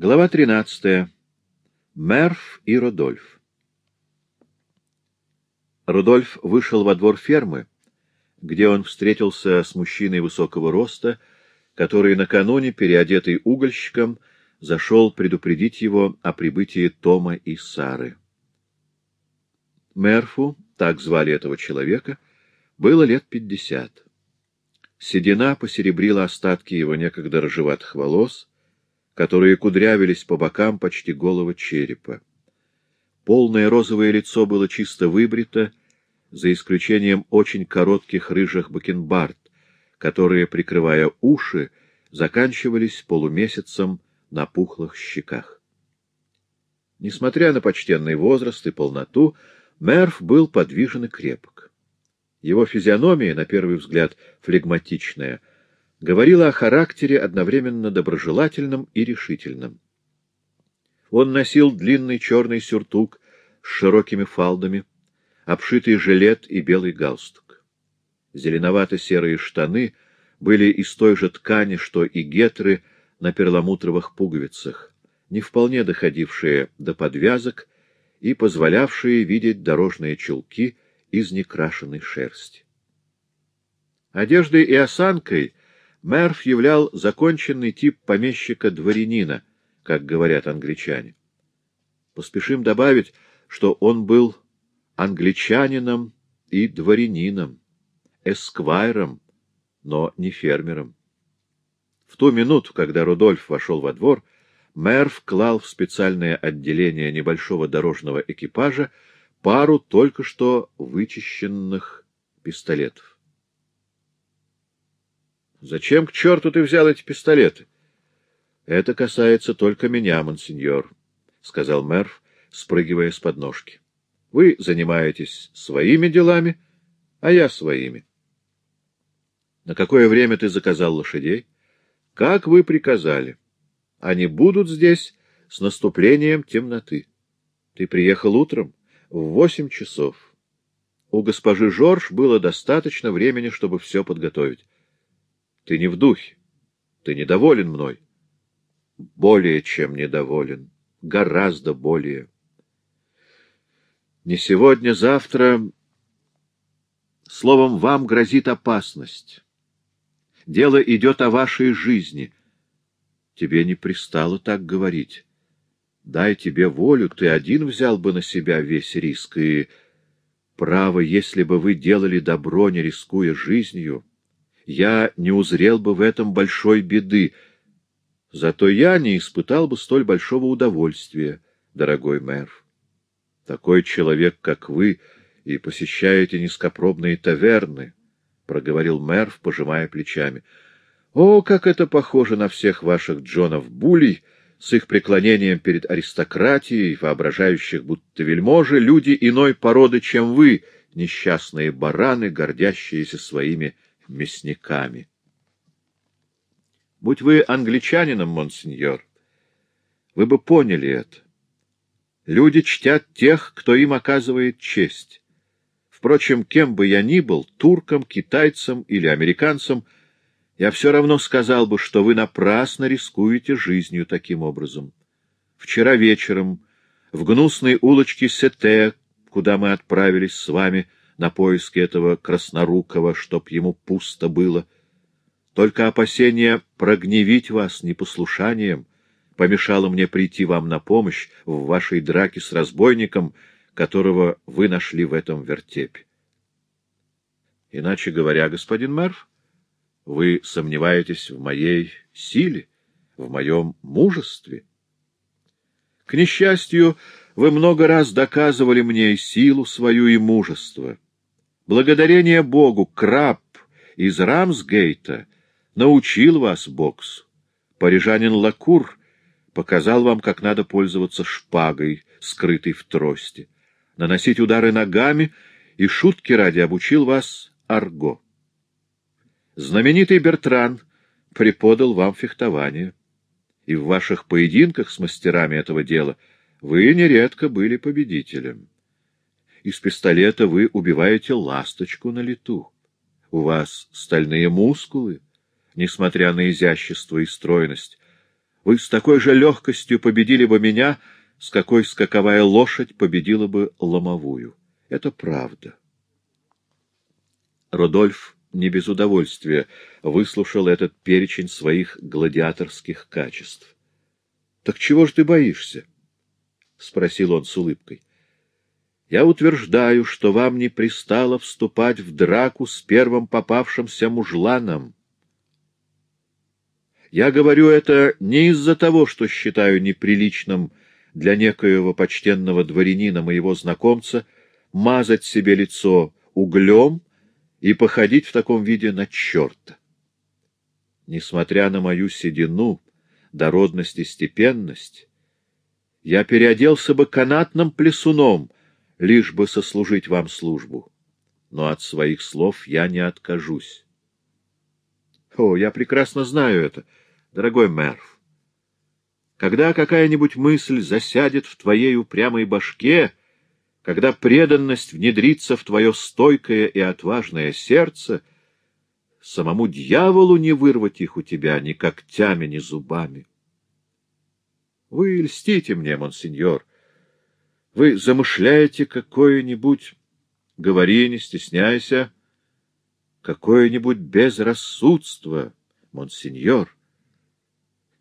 Глава 13. Мерф и Рудольф. Рудольф вышел во двор фермы, где он встретился с мужчиной высокого роста, который накануне, переодетый угольщиком, зашел предупредить его о прибытии Тома и Сары. Мерфу, так звали этого человека, было лет пятьдесят. Седина посеребрила остатки его некогда рыжеватых волос, которые кудрявились по бокам почти голого черепа. Полное розовое лицо было чисто выбрито, за исключением очень коротких рыжих бакенбард, которые, прикрывая уши, заканчивались полумесяцем на пухлых щеках. Несмотря на почтенный возраст и полноту, Мерф был подвижен и крепок. Его физиономия, на первый взгляд флегматичная, говорила о характере одновременно доброжелательном и решительном. Он носил длинный черный сюртук с широкими фалдами, обшитый жилет и белый галстук. Зеленовато-серые штаны были из той же ткани, что и гетры на перламутровых пуговицах, не вполне доходившие до подвязок и позволявшие видеть дорожные чулки из некрашенной шерсти. Одеждой и осанкой Мерф являл законченный тип помещика-дворянина, как говорят англичане. Поспешим добавить, что он был англичанином и дворянином, эсквайром, но не фермером. В ту минуту, когда Рудольф вошел во двор, Мерв клал в специальное отделение небольшого дорожного экипажа пару только что вычищенных пистолетов. Зачем к черту ты взял эти пистолеты? — Это касается только меня, монсеньор, — сказал Мерв, спрыгивая с подножки. — Вы занимаетесь своими делами, а я своими. — На какое время ты заказал лошадей? — Как вы приказали. Они будут здесь с наступлением темноты. Ты приехал утром в восемь часов. У госпожи Жорж было достаточно времени, чтобы все подготовить. Ты не в духе. Ты недоволен мной. Более чем недоволен. Гораздо более. Не сегодня, завтра... Словом, вам грозит опасность. Дело идет о вашей жизни. Тебе не пристало так говорить. Дай тебе волю, ты один взял бы на себя весь риск, и... Право, если бы вы делали добро, не рискуя жизнью, я не узрел бы в этом большой беды. Зато я не испытал бы столь большого удовольствия, дорогой мэр. Такой человек, как вы, и посещаете низкопробные таверны, — проговорил мэр, пожимая плечами. О, как это похоже на всех ваших Джонов Булей, с их преклонением перед аристократией, воображающих, будто вельможи, люди иной породы, чем вы, несчастные бараны, гордящиеся своими мясниками. Будь вы англичанином, монсеньор, вы бы поняли это. Люди чтят тех, кто им оказывает честь. Впрочем, кем бы я ни был, турком, китайцем или американцем, я все равно сказал бы, что вы напрасно рискуете жизнью таким образом. Вчера вечером в гнусной улочке Сете, куда мы отправились с вами, — на поиски этого краснорукого, чтоб ему пусто было. Только опасение прогневить вас непослушанием помешало мне прийти вам на помощь в вашей драке с разбойником, которого вы нашли в этом вертепе. Иначе говоря, господин Мерв, вы сомневаетесь в моей силе, в моем мужестве. К несчастью, вы много раз доказывали мне силу свою и мужество. Благодарение Богу, краб из Рамсгейта научил вас боксу. Парижанин Лакур показал вам, как надо пользоваться шпагой, скрытой в трости, наносить удары ногами и шутки ради обучил вас арго. Знаменитый Бертран преподал вам фехтование, и в ваших поединках с мастерами этого дела вы нередко были победителем. Из пистолета вы убиваете ласточку на лету. У вас стальные мускулы, несмотря на изящество и стройность. Вы с такой же легкостью победили бы меня, с какой скаковая лошадь победила бы ломовую. Это правда. Рудольф не без удовольствия выслушал этот перечень своих гладиаторских качеств. — Так чего ж ты боишься? — спросил он с улыбкой. — Я утверждаю, что вам не пристало вступать в драку с первым попавшимся мужланом. Я говорю это не из-за того, что считаю неприличным для некоего почтенного дворянина моего знакомца мазать себе лицо углем и походить в таком виде на черта. Несмотря на мою седину, дородность и степенность, я переоделся бы канатным плесуном, лишь бы сослужить вам службу. Но от своих слов я не откажусь. О, я прекрасно знаю это, дорогой Мерв. Когда какая-нибудь мысль засядет в твоей упрямой башке, когда преданность внедрится в твое стойкое и отважное сердце, самому дьяволу не вырвать их у тебя ни когтями, ни зубами. Вы льстите мне, монсеньор. Вы замышляете какое-нибудь, говори, не стесняйся, какое-нибудь безрассудство, монсеньор.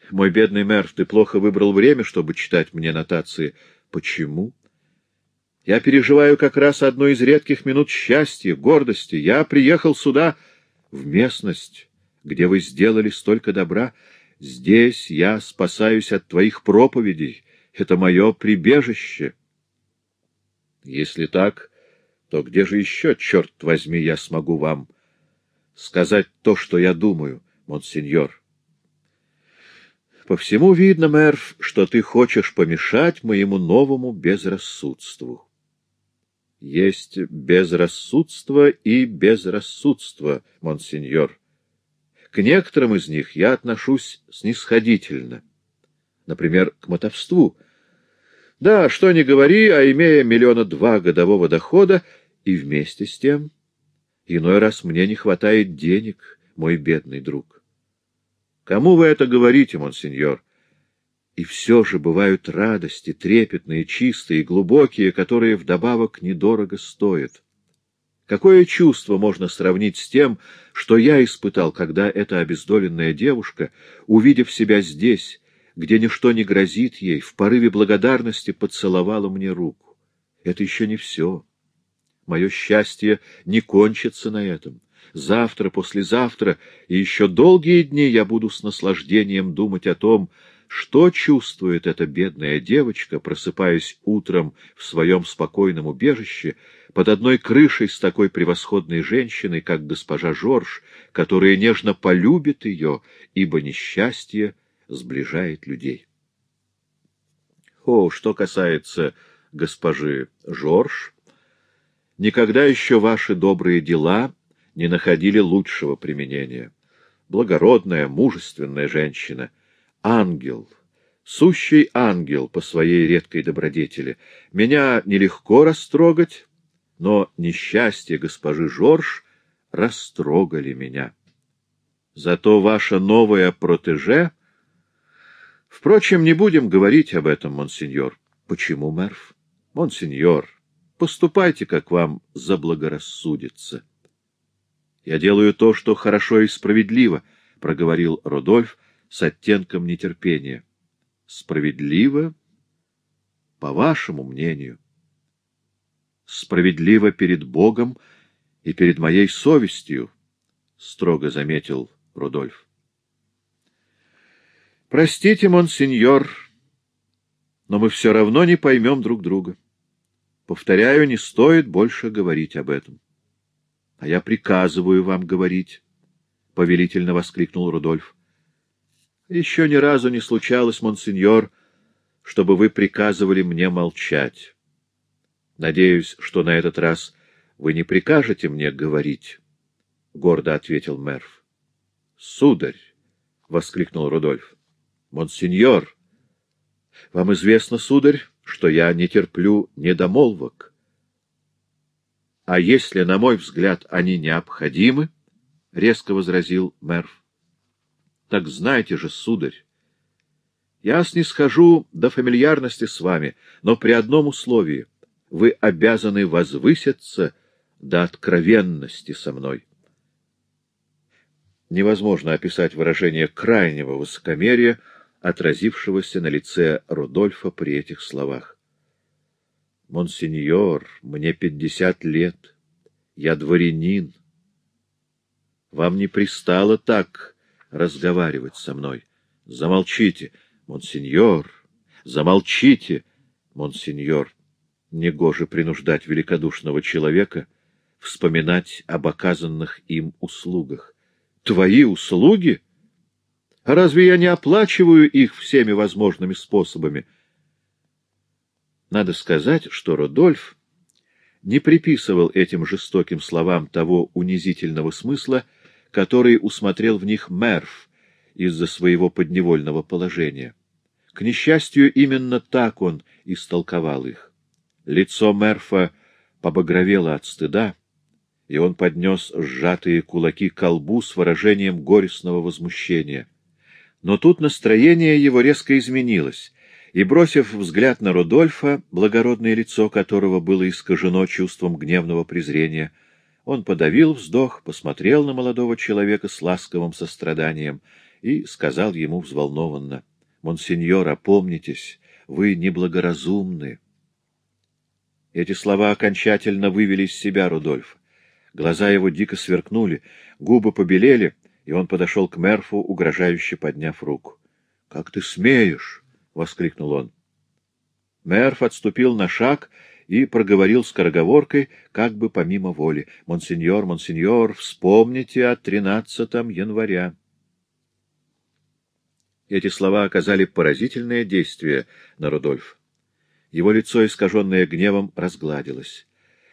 Мой бедный мэр, ты плохо выбрал время, чтобы читать мне нотации. Почему? — я переживаю как раз одну из редких минут счастья, гордости. Я приехал сюда, в местность, где вы сделали столько добра. Здесь я спасаюсь от твоих проповедей. Это мое прибежище. Если так, то где же еще, черт возьми, я смогу вам сказать то, что я думаю, монсеньор? По всему видно, мэр, что ты хочешь помешать моему новому безрассудству. Есть безрассудство и безрассудство, монсеньор. К некоторым из них я отношусь снисходительно. Например, к мотовству. Да, что ни говори, а имея миллиона два годового дохода, и вместе с тем, иной раз мне не хватает денег, мой бедный друг. Кому вы это говорите, монсеньор? И все же бывают радости, трепетные, чистые, глубокие, которые вдобавок недорого стоят. Какое чувство можно сравнить с тем, что я испытал, когда эта обездоленная девушка, увидев себя здесь, где ничто не грозит ей, в порыве благодарности поцеловала мне руку? Это еще не все. Мое счастье не кончится на этом. Завтра, послезавтра и еще долгие дни я буду с наслаждением думать о том, что чувствует эта бедная девочка, просыпаясь утром в своем спокойном убежище, под одной крышей с такой превосходной женщиной, как госпожа Жорж, которая нежно полюбит ее, ибо несчастье сближает людей. О, что касается госпожи Жорж, никогда еще ваши добрые дела не находили лучшего применения. Благородная, мужественная женщина — ангел, сущий ангел по своей редкой добродетели. Меня нелегко растрогать, но несчастье госпожи Жорж растрогали меня. Зато ваша новая протеже... Впрочем, не будем говорить об этом, монсеньор. Почему, Мерф? Монсеньор, поступайте, как вам заблагорассудится. Я делаю то, что хорошо и справедливо, — проговорил Родольф, с оттенком нетерпения. Справедливо, по вашему мнению. Справедливо перед Богом и перед моей совестью, — строго заметил Рудольф. Простите, монсеньор, но мы все равно не поймем друг друга. Повторяю, не стоит больше говорить об этом. — А я приказываю вам говорить, — повелительно воскликнул Рудольф. Еще ни разу не случалось, монсеньор, чтобы вы приказывали мне молчать. Надеюсь, что на этот раз вы не прикажете мне говорить, — гордо ответил Мерв. — Сударь! — воскликнул Рудольф. — Монсеньор! Вам известно, сударь, что я не терплю недомолвок. А если, на мой взгляд, они необходимы, — резко возразил Мерв, так знайте же, сударь, Я снисхожу до фамильярности с вами, но при одном условии — вы обязаны возвыситься до откровенности со мной. Невозможно описать выражение крайнего высокомерия, отразившегося на лице Рудольфа при этих словах. «Монсеньор, мне пятьдесят лет, я дворянин. Вам не пристало так разговаривать со мной. Замолчите, монсеньор, замолчите, монсеньор. Негоже принуждать великодушного человека вспоминать об оказанных им услугах. Твои услуги? Разве я не оплачиваю их всеми возможными способами? Надо сказать, что Родольф не приписывал этим жестоким словам того унизительного смысла, который усмотрел в них Мерв из-за своего подневольного положения. К несчастью, именно так он истолковал их. Лицо Мерфа побагровело от стыда, и он поднес сжатые кулаки к колбу с выражением горестного возмущения. Но тут настроение его резко изменилось, и, бросив взгляд на Рудольфа, благородное лицо которого было искажено чувством гневного презрения, он подавил вздох, посмотрел на молодого человека с ласковым состраданием и сказал ему взволнованно, «Монсеньор, опомнитесь, вы неблагоразумны». Эти слова окончательно вывели из себя Рудольф. Глаза его дико сверкнули, губы побелели, и он подошел к Мерфу, угрожающе подняв руку. — Как ты смеешь? — воскликнул он. Мерф отступил на шаг и проговорил скороговоркой, как бы помимо воли. — Монсеньор, монсеньор, вспомните о тринадцатом января. Эти слова оказали поразительное действие на Рудольфа. Его лицо, искаженное гневом, разгладилось.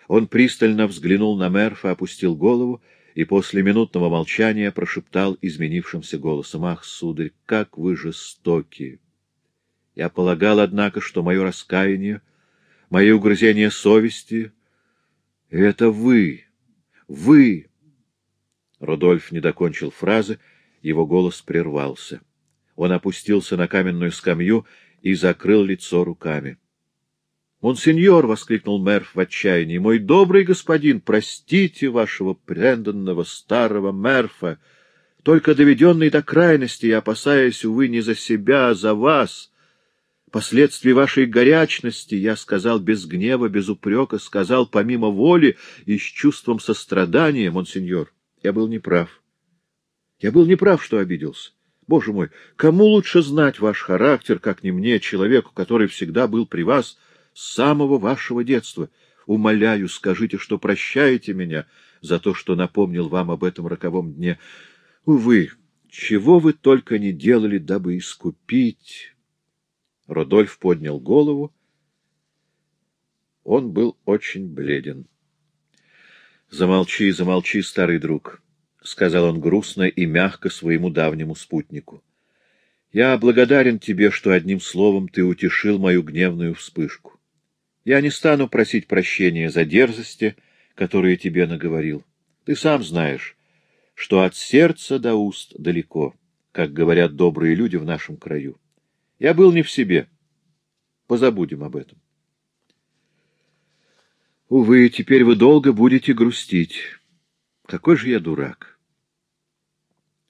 Он пристально взглянул на Мерфа, опустил голову и после минутного молчания прошептал изменившимся голосом. — Ах, сударь, как вы жестоки! Я полагал, однако, что мое раскаяние, мои угрызения совести — это вы, вы! Рудольф не докончил фразы, его голос прервался. Он опустился на каменную скамью и закрыл лицо руками. — «Монсеньор!» — воскликнул мэр в отчаянии. «Мой добрый господин, простите вашего преданного старого мерфа. Только доведенный до крайности, я опасаюсь, увы, не за себя, а за вас. Последствий вашей горячности я сказал без гнева, без упрека, сказал помимо воли и с чувством сострадания, монсеньор. Я был неправ. Я был неправ, что обиделся. Боже мой, кому лучше знать ваш характер, как не мне, человеку, который всегда был при вас, — самого вашего детства. Умоляю, скажите, что прощаете меня за то, что напомнил вам об этом роковом дне. Увы, чего вы только не делали, дабы искупить. Родольф поднял голову. Он был очень бледен. — Замолчи, замолчи, старый друг, — сказал он грустно и мягко своему давнему спутнику. — Я благодарен тебе, что одним словом ты утешил мою гневную вспышку. Я не стану просить прощения за дерзости, которые тебе наговорил. Ты сам знаешь, что от сердца до уст далеко, как говорят добрые люди в нашем краю. Я был не в себе. Позабудем об этом. Увы, теперь вы долго будете грустить. Какой же я дурак.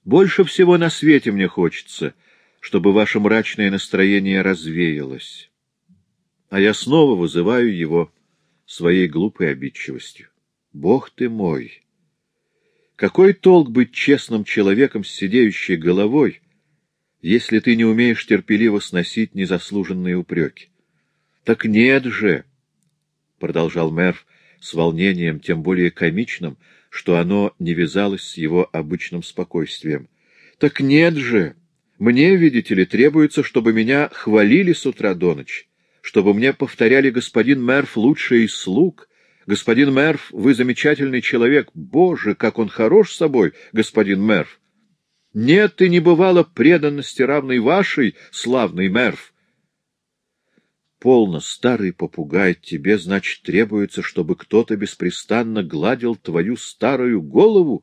Больше всего на свете мне хочется, чтобы ваше мрачное настроение развеялось а я снова вызываю его своей глупой обидчивостью. Бог ты мой! Какой толк быть честным человеком с сидеющей головой, если ты не умеешь терпеливо сносить незаслуженные упреки? — Так нет же! — продолжал мэр с волнением, тем более комичным, что оно не вязалось с его обычным спокойствием. — Так нет же! Мне, видите ли, требуется, чтобы меня хвалили с утра до ночи чтобы мне повторяли господин Мерф лучший из слуг. Господин Мерф, вы замечательный человек. Боже, как он хорош собой, господин Мерф! Нет и не бывало преданности, равной вашей, славный Мерф. Полно, старый попугай, тебе, значит, требуется, чтобы кто-то беспрестанно гладил твою старую голову?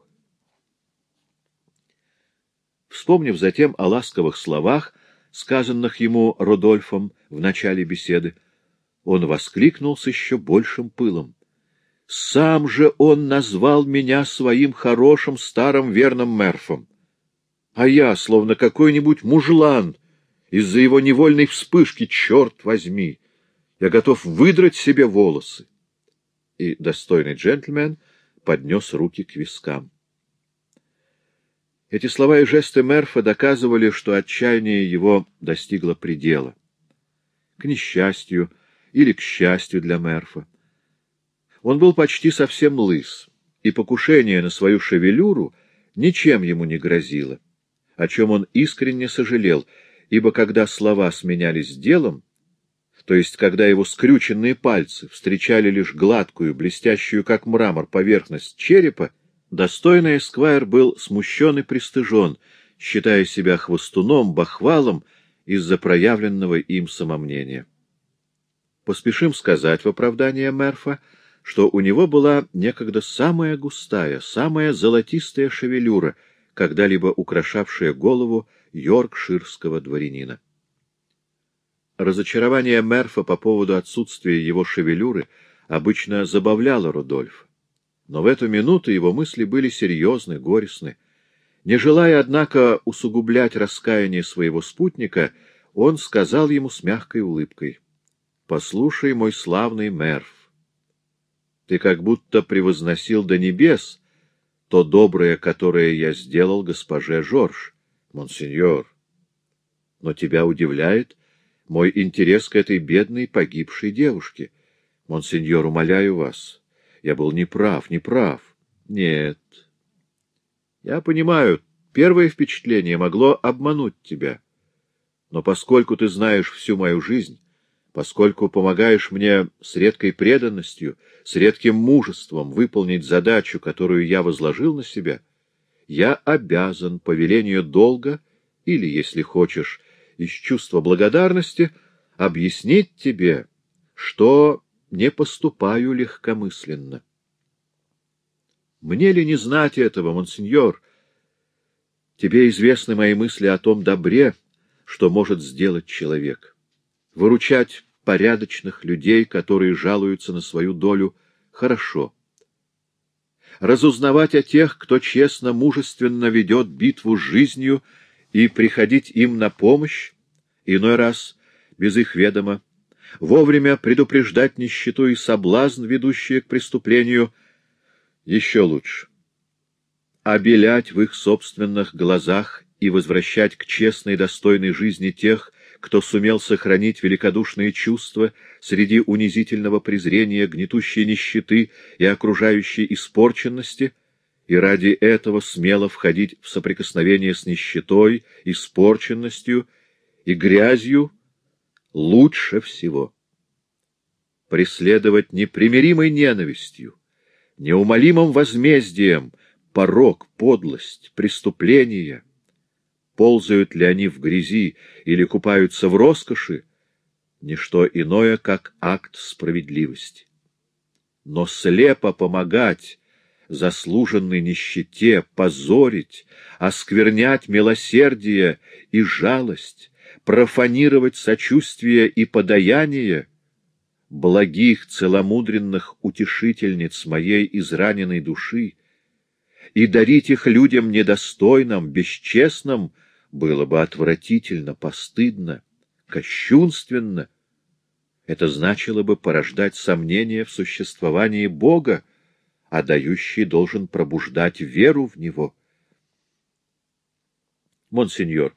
Вспомнив затем о ласковых словах, сказанных ему Родольфом в начале беседы, он воскликнул с еще большим пылом. Сам же он назвал меня своим хорошим старым верным Мерфом. А я, словно какой-нибудь мужлан, из-за его невольной вспышки, черт возьми, я готов выдрать себе волосы. И достойный джентльмен поднес руки к вискам. Эти слова и жесты Мерфа доказывали, что отчаяние его достигло предела. К несчастью или к счастью для Мерфа. Он был почти совсем лыс, и покушение на свою шевелюру ничем ему не грозило, о чем он искренне сожалел, ибо когда слова сменялись делом, то есть когда его скрюченные пальцы встречали лишь гладкую, блестящую как мрамор поверхность черепа, Достойный эсквайр был смущен и пристыжен, считая себя хвостуном, бахвалом из-за проявленного им самомнения. Поспешим сказать в оправдание Мерфа, что у него была некогда самая густая, самая золотистая шевелюра, когда-либо украшавшая голову йоркширского дворянина. Разочарование Мерфа по поводу отсутствия его шевелюры обычно забавляло Рудольфа. Но в эту минуту его мысли были серьезны, горестны. Не желая, однако, усугублять раскаяние своего спутника, он сказал ему с мягкой улыбкой, — Послушай, мой славный Мерв, ты как будто превозносил до небес то доброе, которое я сделал госпоже Жорж, монсеньор. Но тебя удивляет мой интерес к этой бедной погибшей девушке. Монсеньор, умоляю вас, — я был неправ, неправ. Нет. Я понимаю, первое впечатление могло обмануть тебя. Но поскольку ты знаешь всю мою жизнь, поскольку помогаешь мне с редкой преданностью, с редким мужеством выполнить задачу, которую я возложил на себя, я обязан по велению долга или, если хочешь, из чувства благодарности, объяснить тебе, что не поступаю легкомысленно. Мне ли не знать этого, монсеньор? Тебе известны мои мысли о том добре, что может сделать человек. Выручать порядочных людей, которые жалуются на свою долю, хорошо. Разузнавать о тех, кто честно, мужественно ведет битву с жизнью, и приходить им на помощь, иной раз без их ведома, вовремя предупреждать нищету и соблазн, ведущие к преступлению, еще лучше. Обелять в их собственных глазах и возвращать к честной достойной жизни тех, кто сумел сохранить великодушные чувства среди унизительного презрения, гнетущей нищеты и окружающей испорченности, и ради этого смело входить в соприкосновение с нищетой, испорченностью и грязью, лучше всего. Преследовать непримиримой ненавистью, неумолимым возмездием порог, подлость, преступления. Ползают ли они в грязи или купаются в роскоши, ничто иное, как акт справедливости. Но слепо помогать заслуженной нищете, позорить, осквернять милосердие и жалость, профанировать сочувствие и подаяние благих, целомудренных утешительниц моей израненной души, и дарить их людям недостойным, бесчестным, было бы отвратительно, постыдно, кощунственно. Это значило бы порождать сомнения в существовании Бога, а дающий должен пробуждать веру в Него. Монсеньор,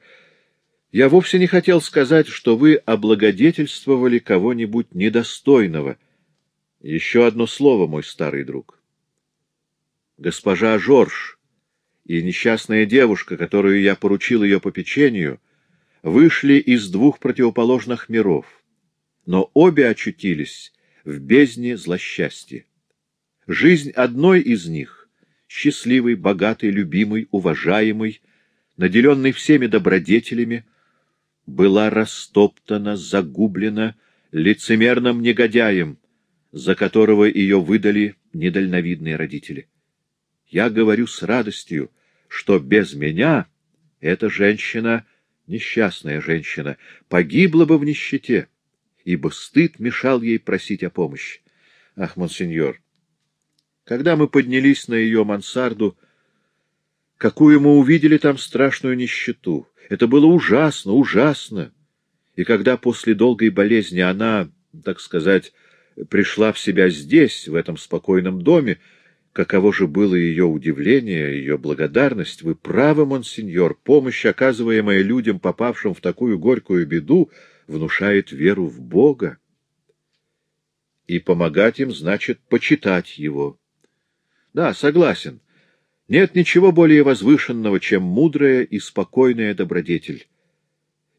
я вовсе не хотел сказать, что вы облагодетельствовали кого-нибудь недостойного. Еще одно слово, мой старый друг. Госпожа Жорж и несчастная девушка, которую я поручил ее попечению, вышли из двух противоположных миров, но обе очутились в бездне злосчастья. Жизнь одной из них, счастливой, богатой, любимой, уважаемой, наделенной всеми добродетелями, была растоптана, загублена лицемерным негодяем, за которого ее выдали недальновидные родители. Я говорю с радостью, что без меня эта женщина Несчастная женщина погибла бы в нищете, ибо стыд мешал ей просить о помощи. Ах, монсеньор, когда мы поднялись на ее мансарду, какую мы увидели там страшную нищету. Это было ужасно, ужасно. И когда после долгой болезни она, так сказать, пришла в себя здесь, в этом спокойном доме, каково же было ее удивление, ее благодарность. Вы правы, монсеньор, помощь, оказываемая людям, попавшим в такую горькую беду, внушает веру в Бога. И помогать им значит почитать Его. Да, согласен. Нет ничего более возвышенного, чем мудрая и спокойная добродетель.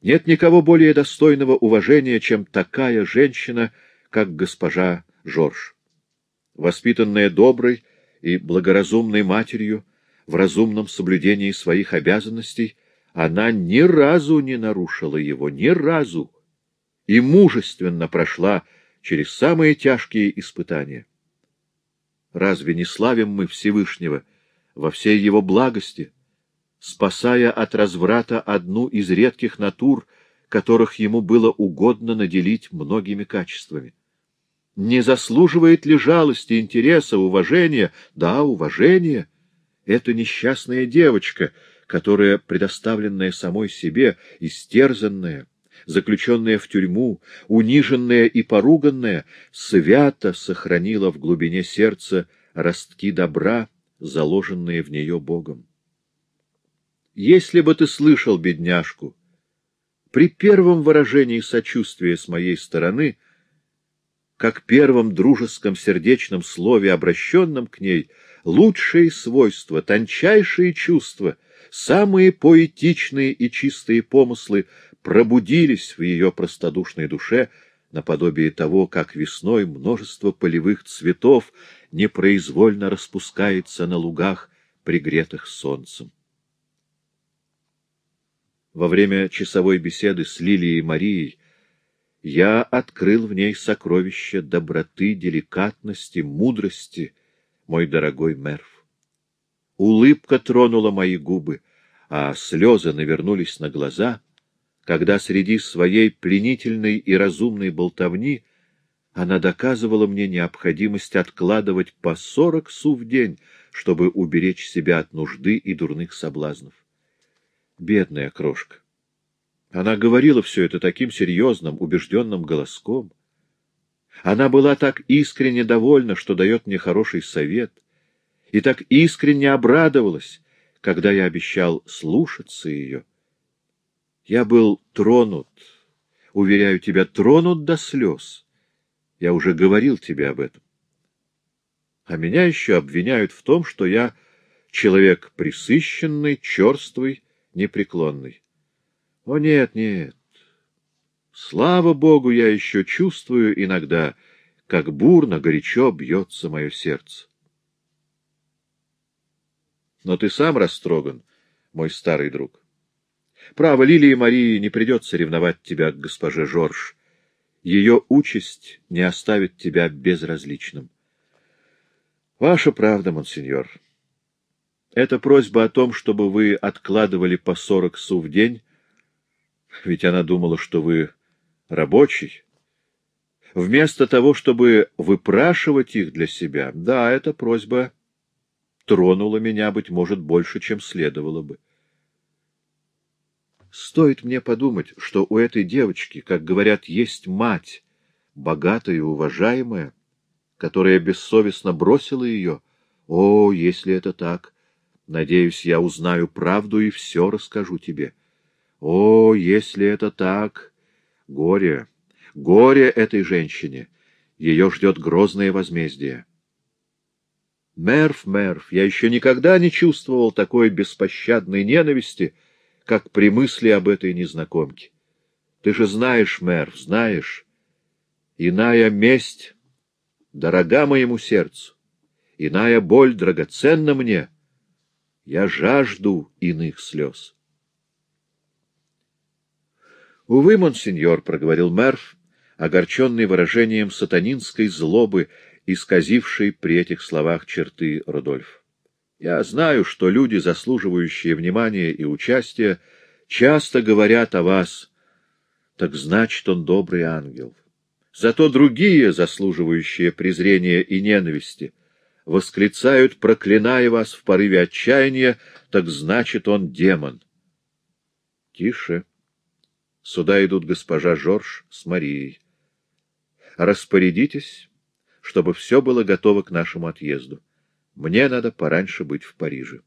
Нет никого более достойного уважения, чем такая женщина, как госпожа Жорж. Воспитанная доброй и благоразумной матерью, в разумном соблюдении своих обязанностей, она ни разу не нарушила его, ни разу, и мужественно прошла через самые тяжкие испытания. Разве не славим мы Всевышнего во всей его благости, спасая от разврата одну из редких натур, которых ему было угодно наделить многими качествами? Не заслуживает ли жалости, интереса, уважения? Да, уважения. Это несчастная девочка, которая, предоставленная самой себе, истерзанная, заключенная в тюрьму, униженная и поруганная, свято сохранила в глубине сердца ростки добра, заложенные в нее Богом. Если бы ты слышал бедняжку, при первом выражении сочувствия с моей стороны, как первом дружеском сердечном слове, обращенном к ней, лучшие свойства, тончайшие чувства, самые поэтичные и чистые помыслы пробудились в ее простодушной душе, наподобие того, как весной множество полевых цветов непроизвольно распускается на лугах, пригретых солнцем. Во время часовой беседы с Лилией Марией я открыл в ней сокровище доброты, деликатности, мудрости, мой дорогой Мерв. Улыбка тронула мои губы, а слезы навернулись на глаза — когда среди своей пленительной и разумной болтовни она доказывала мне необходимость откладывать по сорок су в день, чтобы уберечь себя от нужды и дурных соблазнов. Бедная крошка! Она говорила все это таким серьезным, убежденным голоском. Она была так искренне довольна, что дает мне хороший совет, и так искренне обрадовалась, когда я обещал слушаться ее. Я был тронут, уверяю тебя, тронут до слез. Я уже говорил тебе об этом. А меня еще обвиняют в том, что я человек присыщенный, черствый, непреклонный. О, нет, нет. Слава Богу, я еще чувствую иногда, как бурно, горячо бьется мое сердце. Но ты сам растроган, мой старый друг. Право, Лилии Марии не придется ревновать тебя к госпоже Жорж. Ее участь не оставит тебя безразличным. Ваша правда, монсеньор. Это просьба о том, чтобы вы откладывали по сорок су в день, ведь она думала, что вы рабочий. Вместо того, чтобы выпрашивать их для себя, да, эта просьба тронула меня, быть может, больше, чем следовало бы. Стоит мне подумать, что у этой девочки, как говорят, есть мать, богатая и уважаемая, которая бессовестно бросила ее. О, если это так, надеюсь, я узнаю правду и все расскажу тебе. О, если это так, горе, горе этой женщине, ее ждет грозное возмездие. Мерв, Мерв, я еще никогда не чувствовал такой беспощадной ненависти, — как при мысли об этой незнакомке. Ты же знаешь, мэр, знаешь, иная месть дорога моему сердцу, иная боль драгоценна мне. Я жажду иных слез. — Увы, монсеньор, — проговорил мэр, огорченный выражением сатанинской злобы, исказившей при этих словах черты Рудольф. Я знаю, что люди, заслуживающие внимания и участия, Часто говорят о вас, так значит, он добрый ангел. Зато другие, заслуживающие презрения и ненависти, восклицают, проклиная вас в порыве отчаяния, так значит, он демон. Тише. Сюда идут госпожа Жорж с Марией. Распорядитесь, чтобы все было готово к нашему отъезду. Мне надо пораньше быть в Париже.